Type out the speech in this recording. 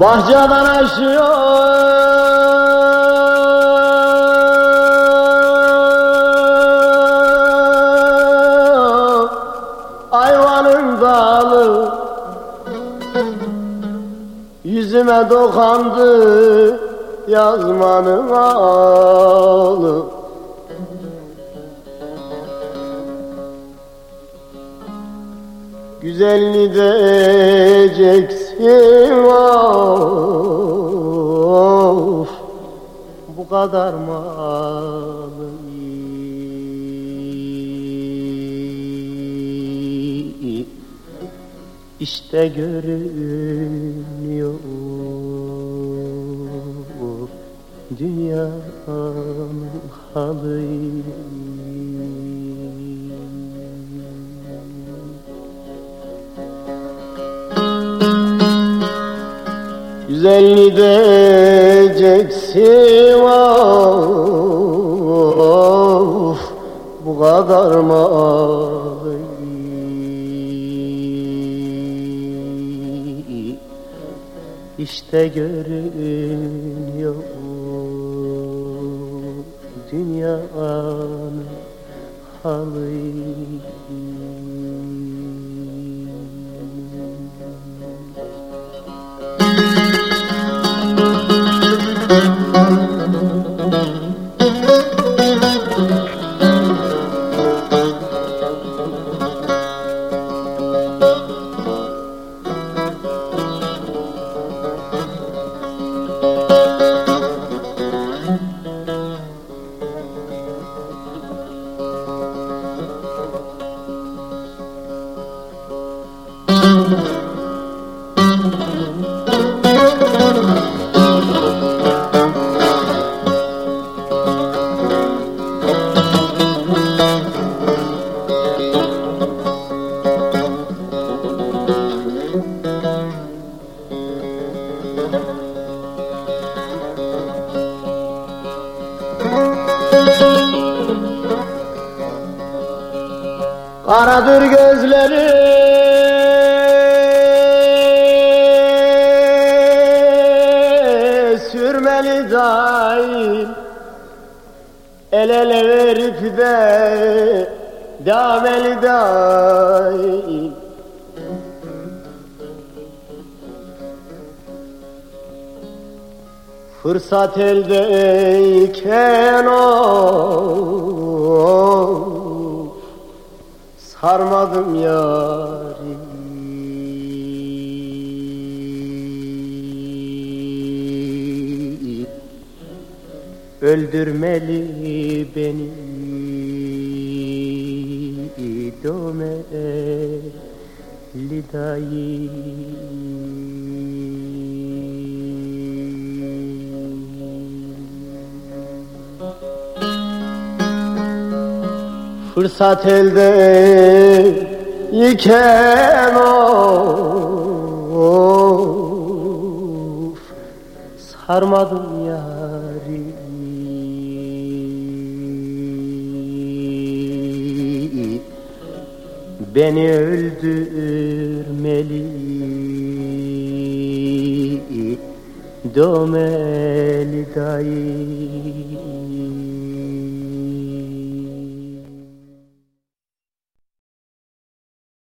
Bahçeden aşıyor. Yüzüme dokandı yazmanın ağlı. Güzelliği diyeceksin of. Bu kadar malı işte görünüyor dünyanın halı. Güzelliği diyeceksin of Bu kadar malı İşte görünüyor dünyanın halı Karadır gözleri. Sürmeli daim. El ele verip de Dameli daim. Fırsat eldeyken o Sarmadım yari Öldürmeli beni Domeli dayı Fırsat elde iken of Sarmadım yari Beni öldürmeli Domeli dayı